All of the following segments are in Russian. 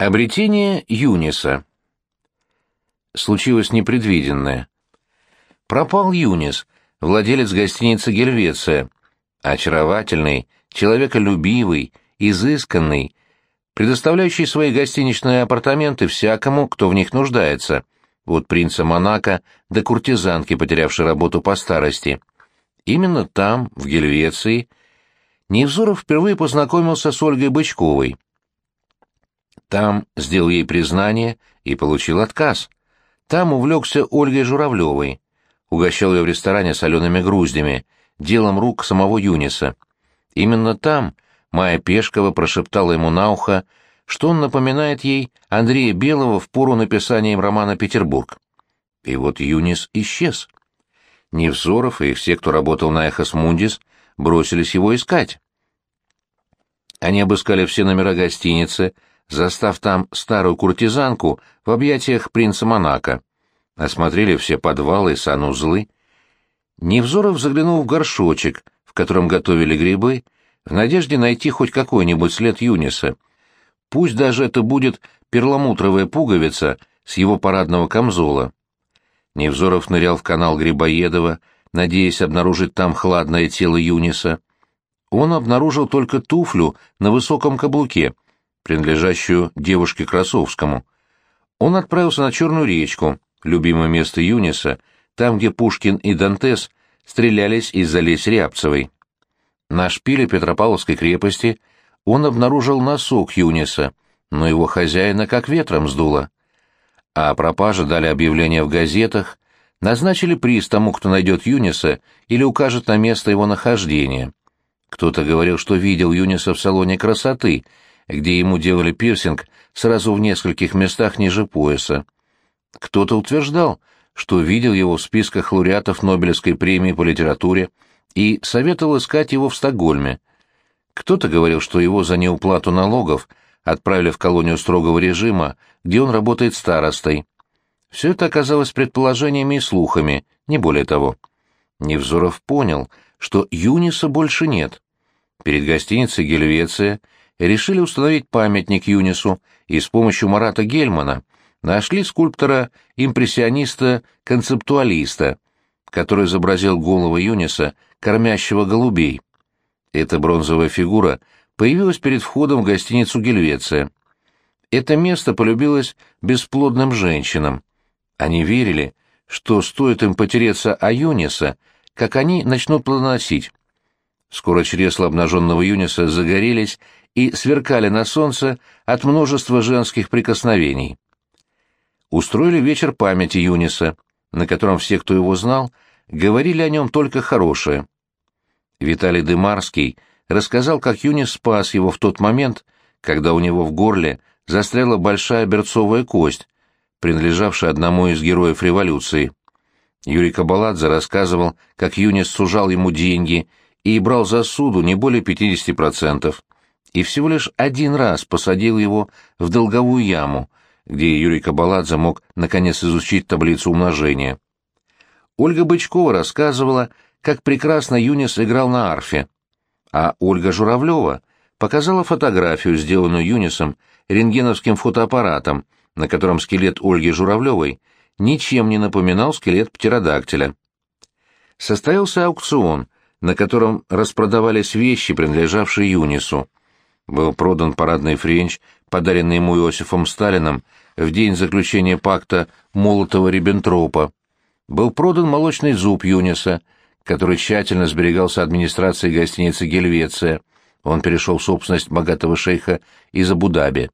Обретение Юниса. Случилось непредвиденное. Пропал Юнис, владелец гостиницы «Гельвеция», очаровательный, человеколюбивый, изысканный, предоставляющий свои гостиничные апартаменты всякому, кто в них нуждается, от принца Монако до куртизанки, потерявшей работу по старости. Именно там, в Гельвеции, Невзоров впервые познакомился с Ольгой Бычковой — там сделал ей признание и получил отказ. Там увлекся Ольгой Журавлевой. Угощал ее в ресторане солеными груздями, делом рук самого Юниса. Именно там Майя Пешкова прошептала ему на ухо, что он напоминает ей Андрея Белого в пору написания им романа «Петербург». И вот Юнис исчез. Невзоров и все, кто работал на «Эхос Мундис», бросились его искать. Они обыскали все номера гостиницы, застав там старую куртизанку в объятиях принца Монако. Осмотрели все подвалы и санузлы. Невзоров заглянул в горшочек, в котором готовили грибы, в надежде найти хоть какой-нибудь след Юниса. Пусть даже это будет перламутровая пуговица с его парадного камзола. Невзоров нырял в канал Грибоедова, надеясь обнаружить там хладное тело Юниса. Он обнаружил только туфлю на высоком каблуке — принадлежащую девушке Красовскому. Он отправился на Черную речку, любимое место Юниса, там, где Пушкин и Дантес стрелялись из-за лесь Рябцевой. На шпиле Петропавловской крепости он обнаружил носок Юниса, но его хозяина как ветром сдуло. А пропаже дали объявление в газетах, назначили приз тому, кто найдет Юниса или укажет на место его нахождения. Кто-то говорил, что видел Юниса в салоне красоты — где ему делали пирсинг сразу в нескольких местах ниже пояса. Кто-то утверждал, что видел его в списках лауреатов Нобелевской премии по литературе и советовал искать его в Стокгольме. Кто-то говорил, что его за неуплату налогов отправили в колонию строгого режима, где он работает старостой. Все это оказалось предположениями и слухами, не более того. Невзоров понял, что Юниса больше нет. Перед гостиницей «Гельвеция» решили установить памятник Юнису и с помощью Марата Гельмана нашли скульптора-импрессиониста-концептуалиста, который изобразил голову Юниса, кормящего голубей. Эта бронзовая фигура появилась перед входом в гостиницу «Гельвеция». Это место полюбилось бесплодным женщинам. Они верили, что стоит им потереться о Юниса, как они начнут плодоносить. Скоро чресла обнаженного Юниса загорелись и сверкали на солнце от множества женских прикосновений. Устроили вечер памяти Юниса, на котором все, кто его знал, говорили о нем только хорошее. Виталий Дымарский рассказал, как Юнис спас его в тот момент, когда у него в горле застряла большая берцовая кость, принадлежавшая одному из героев революции. Юрий Кабаладзе рассказывал, как Юнис сужал ему деньги и брал за суду не более 50% и всего лишь один раз посадил его в долговую яму, где Юрий Кабаладзе мог наконец изучить таблицу умножения. Ольга Бычкова рассказывала, как прекрасно Юнис играл на арфе, а Ольга Журавлева показала фотографию, сделанную Юнисом рентгеновским фотоаппаратом, на котором скелет Ольги Журавлевой ничем не напоминал скелет птеродактиля. Состоялся аукцион, на котором распродавались вещи, принадлежавшие Юнису был продан парадный френч, подаренный ему Иосифом Сталином в день заключения пакта Молотова-Риббентропа. Был продан молочный зуб Юниса, который тщательно сберегался администрацией гостиницы «Гельвеция». Он перешел в собственность богатого шейха из Абу-Даби.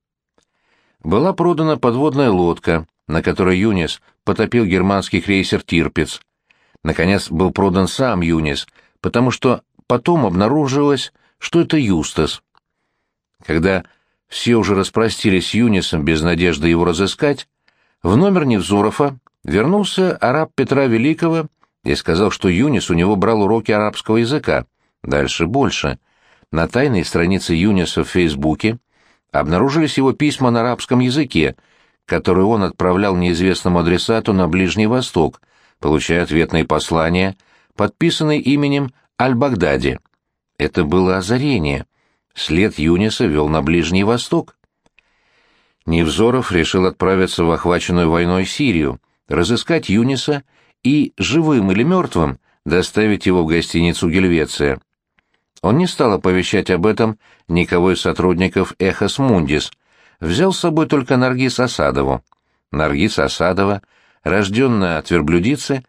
Была продана подводная лодка, на которой Юнис потопил германский крейсер «Тирпиц». Наконец был продан сам Юнис, потому что потом обнаружилось, что это Юстас. Когда все уже распростились с Юнисом без надежды его разыскать, в номер Невзорова вернулся араб Петра Великого и сказал, что Юнис у него брал уроки арабского языка. Дальше больше. На тайной странице Юниса в Фейсбуке обнаружились его письма на арабском языке, которые он отправлял неизвестному адресату на Ближний Восток, получая ответные послания, подписанные именем Аль-Багдади. Это было озарение — След Юниса вел на Ближний Восток. Невзоров решил отправиться в охваченную войной Сирию, разыскать Юниса и, живым или мертвым, доставить его в гостиницу «Гельвеция». Он не стал оповещать об этом никого из сотрудников «Эхос Мундис», взял с собой только Наргиз Асадову. Наргиз Асадова, рожденная от верблюдицы,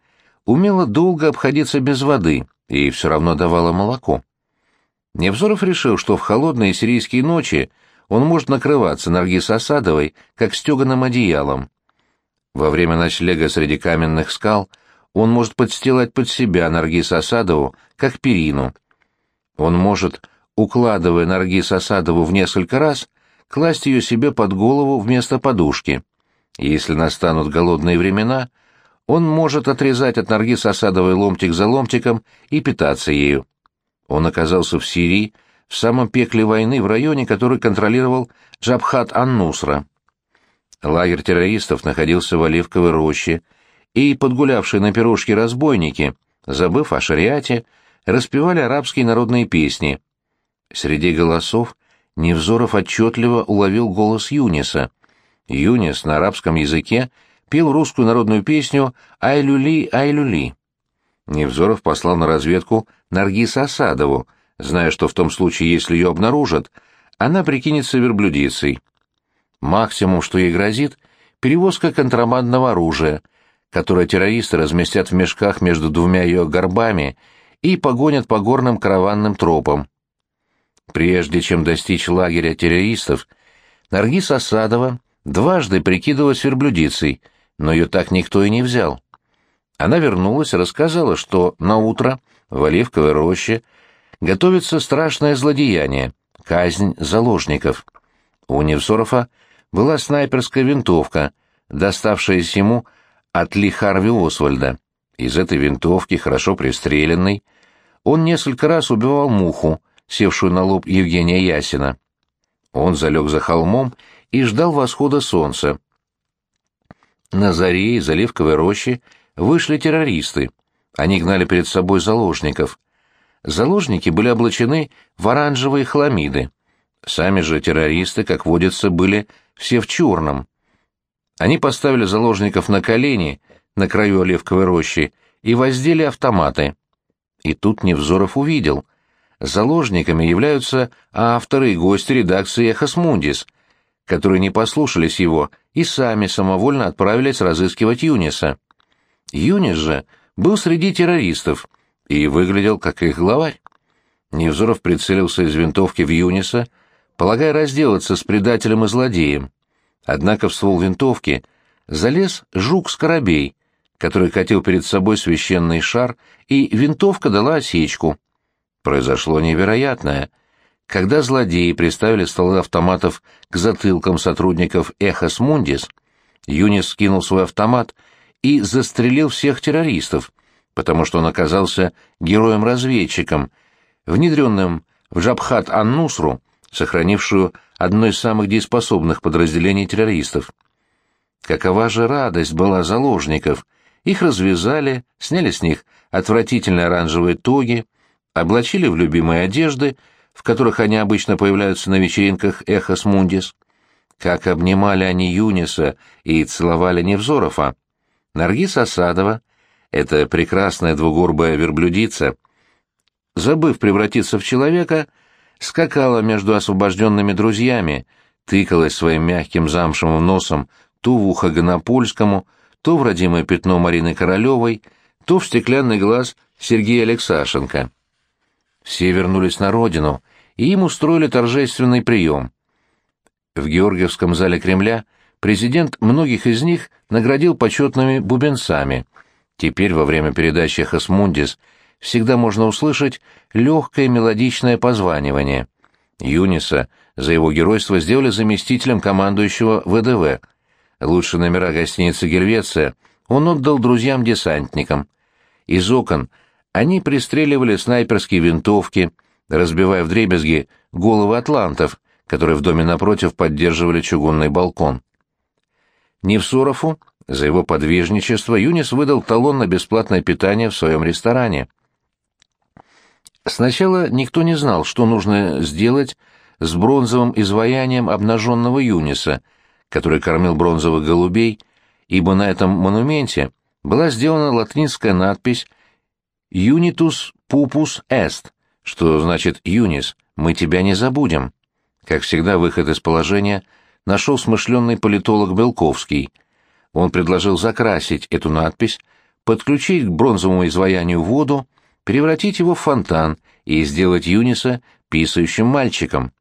умела долго обходиться без воды и все равно давала молоко. Невзоров решил, что в холодные сирийские ночи он может накрываться Наргиз Асадовой, как стеганым одеялом. Во время ночлега среди каменных скал он может подстилать под себя Наргиз Асадову, как перину. Он может, укладывая Наргиз Асадову в несколько раз, класть ее себе под голову вместо подушки. Если настанут голодные времена, он может отрезать от Наргиз Асадовой ломтик за ломтиком и питаться ею. Он оказался в Сирии, в самом пекле войны, в районе, который контролировал Джабхат Ан-Нусра. Лагерь террористов находился в Оливковой роще, и подгулявшие на пирожке разбойники, забыв о шариате, распевали арабские народные песни. Среди голосов Невзоров отчетливо уловил голос Юниса. Юнис на арабском языке пел русскую народную песню «Ай-люли, ай-люли». Невзоров послал на разведку Наргиз Асадову, зная, что в том случае, если ее обнаружат, она прикинется верблюдицей. Максимум, что ей грозит, перевозка контрабандного оружия, которое террористы разместят в мешках между двумя ее горбами и погонят по горным караванным тропам. Прежде чем достичь лагеря террористов, Наргиз Асадова дважды прикидывалась верблюдицей, но ее так никто и не взял. Она вернулась рассказала, что на утро в Оливковой роще готовится страшное злодеяние — казнь заложников. У Невзорова была снайперская винтовка, доставшаяся ему от Ли Харви Освальда. Из этой винтовки, хорошо пристреленной, он несколько раз убивал муху, севшую на лоб Евгения Ясина. Он залег за холмом и ждал восхода солнца. На заре из Оливковой рощи вышли террористы. Они гнали перед собой заложников. Заложники были облачены в оранжевые хламиды. Сами же террористы, как водится, были все в черном. Они поставили заложников на колени на краю Оливковой рощи и воздели автоматы. И тут Невзоров увидел — Заложниками являются авторы и гости редакции «Эхос Мундис», которые не послушались его и сами самовольно отправились разыскивать Юниса. Юнис же был среди террористов и выглядел как их главарь. Невзоров прицелился из винтовки в Юниса, полагая разделаться с предателем и злодеем. Однако в ствол винтовки залез жук-скоробей, который катил перед собой священный шар, и винтовка дала осечку. Произошло невероятное. Когда злодеи приставили столы автоматов к затылкам сотрудников «Эхос Мундис», Юнис скинул свой автомат и застрелил всех террористов, потому что он оказался героем-разведчиком, внедренным в Джабхат Ан-Нусру, сохранившую одно из самых дееспособных подразделений террористов. Какова же радость была заложников! Их развязали, сняли с них отвратительные оранжевые тоги, облачили в любимые одежды, в которых они обычно появляются на вечеринках «Эхос Мундис». Как обнимали они Юниса и целовали Невзорова. Наргиз Асадова, эта прекрасная двугорбая верблюдица, забыв превратиться в человека, скакала между освобожденными друзьями, тыкалась своим мягким замшевым носом то в ухо Гонопольскому, то в родимое пятно Марины Королевой, то в стеклянный глаз Сергея Алексашенко. Все вернулись на родину, и им устроили торжественный прием. В Георгиевском зале Кремля президент многих из них наградил почетными бубенцами. Теперь, во время передачи «Хасмундис», всегда можно услышать легкое мелодичное позванивание. Юниса за его геройство сделали заместителем командующего ВДВ. Лучшие номера гостиницы «Гельвеция» он отдал друзьям-десантникам. Из окон – они пристреливали снайперские винтовки, разбивая вдребезги головы атлантов, которые в доме напротив поддерживали чугунный балкон. Невсурову за его подвижничество Юнис выдал талон на бесплатное питание в своем ресторане. Сначала никто не знал, что нужно сделать с бронзовым изваянием обнаженного Юниса, который кормил бронзовых голубей, ибо на этом монументе была сделана латинская надпись «Unitus pupus est», что значит «Юнис, мы тебя не забудем». Как всегда, выход из положения нашел смышленный политолог Белковский. Он предложил закрасить эту надпись, подключить к бронзовому изваянию воду, превратить его в фонтан и сделать Юниса писающим мальчиком.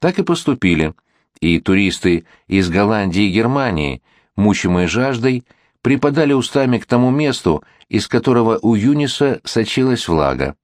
Так и поступили, и туристы из Голландии и Германии, мучимые жаждой, припадали устами к тому месту, из которого у Юниса сочилась влага.